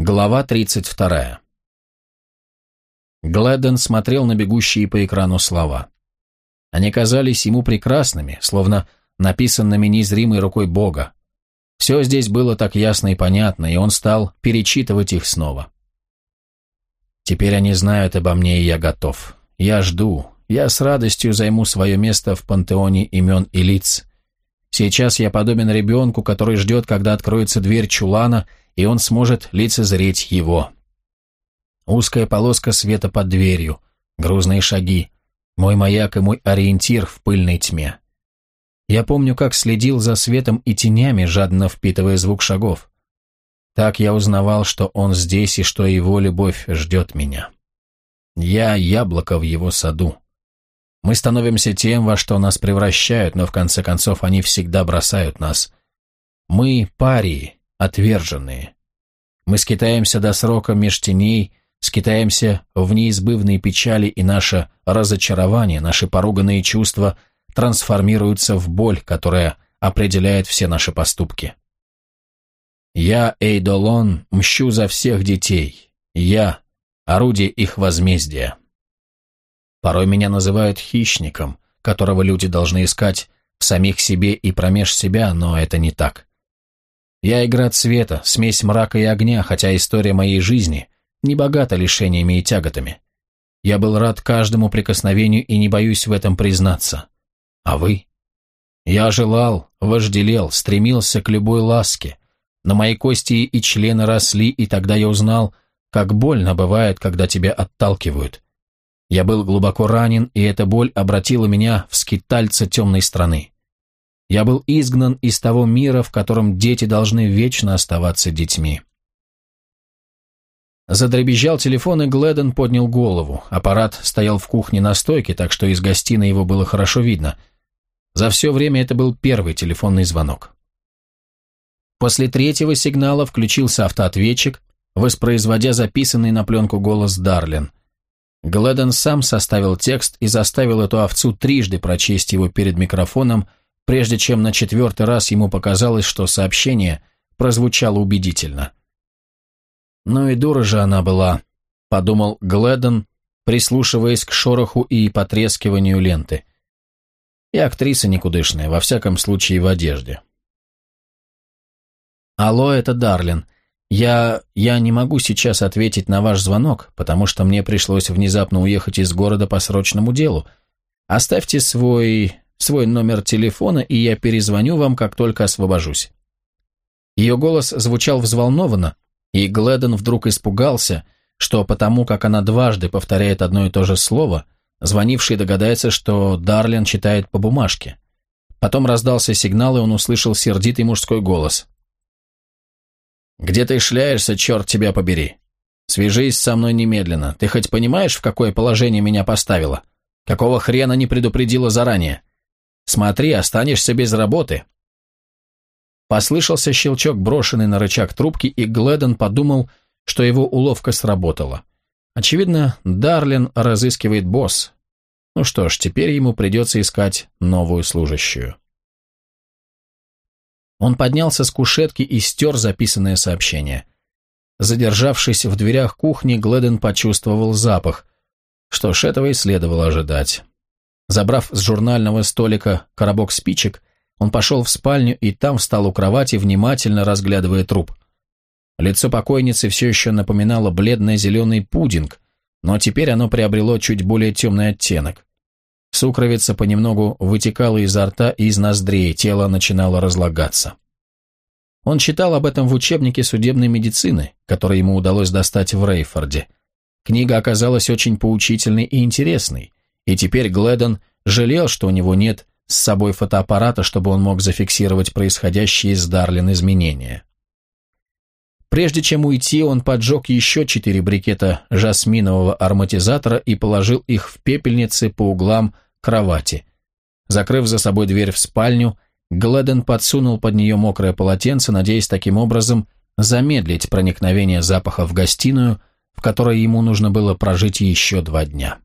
Глава 32. Гледден смотрел на бегущие по экрану слова. Они казались ему прекрасными, словно написанными незримой рукой Бога. Все здесь было так ясно и понятно, и он стал перечитывать их снова. «Теперь они знают обо мне, и я готов. Я жду. Я с радостью займу свое место в пантеоне имен и лиц. Сейчас я подобен ребенку, который ждет, когда откроется дверь чулана, и он сможет лицезреть его. Узкая полоска света под дверью, грузные шаги, мой маяк и мой ориентир в пыльной тьме. Я помню, как следил за светом и тенями, жадно впитывая звук шагов. Так я узнавал, что он здесь и что его любовь ждет меня. Я яблоко в его саду. Мы становимся тем, во что нас превращают, но в конце концов они всегда бросают нас. Мы парии, отверженные. Мы скитаемся до срока меж теней, скитаемся в неизбывной печали, и наше разочарование, наши поруганные чувства трансформируются в боль, которая определяет все наши поступки. Я, Эйдолон, мщу за всех детей. Я – орудие их возмездия. Порой меня называют хищником, которого люди должны искать в самих себе и промеж себя, но это не так. Я игра цвета, смесь мрака и огня, хотя история моей жизни не богата лишениями и тяготами. Я был рад каждому прикосновению и не боюсь в этом признаться. А вы? Я желал, вожделел, стремился к любой ласке, но мои кости и члены росли, и тогда я узнал, как больно бывает, когда тебя отталкивают. Я был глубоко ранен, и эта боль обратила меня в скитальца темной страны. Я был изгнан из того мира, в котором дети должны вечно оставаться детьми. Задребезжал телефон, и Гледен поднял голову. Аппарат стоял в кухне на стойке, так что из гостиной его было хорошо видно. За все время это был первый телефонный звонок. После третьего сигнала включился автоответчик, воспроизводя записанный на пленку голос Дарлин. Гледен сам составил текст и заставил эту овцу трижды прочесть его перед микрофоном, прежде чем на четвертый раз ему показалось, что сообщение прозвучало убедительно. «Ну и дура же она была», — подумал Гледон, прислушиваясь к шороху и потрескиванию ленты. И актриса никудышная, во всяком случае в одежде. «Алло, это Дарлин. Я... я не могу сейчас ответить на ваш звонок, потому что мне пришлось внезапно уехать из города по срочному делу. Оставьте свой свой номер телефона, и я перезвоню вам, как только освобожусь». Ее голос звучал взволнованно, и Гледон вдруг испугался, что потому, как она дважды повторяет одно и то же слово, звонивший догадается, что Дарлин читает по бумажке. Потом раздался сигнал, и он услышал сердитый мужской голос. «Где ты шляешься, черт тебя побери? Свяжись со мной немедленно. Ты хоть понимаешь, в какое положение меня поставила? Какого хрена не предупредила заранее? Смотри, останешься без работы». Послышался щелчок, брошенный на рычаг трубки, и Гледон подумал, что его уловка сработала. Очевидно, Дарлин разыскивает босс. Ну что ж, теперь ему придется искать новую служащую. Он поднялся с кушетки и стер записанное сообщение. Задержавшись в дверях кухни, Гледен почувствовал запах. Что ж, этого и следовало ожидать. Забрав с журнального столика коробок спичек, он пошел в спальню и там встал у кровати, внимательно разглядывая труп. Лицо покойницы все еще напоминало бледно-зеленый пудинг, но теперь оно приобрело чуть более темный оттенок. Сукровица понемногу вытекала изо рта и из ноздрей, тело начинало разлагаться. Он читал об этом в учебнике судебной медицины, который ему удалось достать в Рейфорде. Книга оказалась очень поучительной и интересной, и теперь Гледон жалел, что у него нет с собой фотоаппарата, чтобы он мог зафиксировать происходящие с Дарлин изменения. Прежде чем уйти, он поджег еще четыре брикета жасминового ароматизатора и положил их в пепельницы по углам кровати. Закрыв за собой дверь в спальню, Гледен подсунул под нее мокрое полотенце, надеясь таким образом замедлить проникновение запаха в гостиную, в которой ему нужно было прожить еще два дня.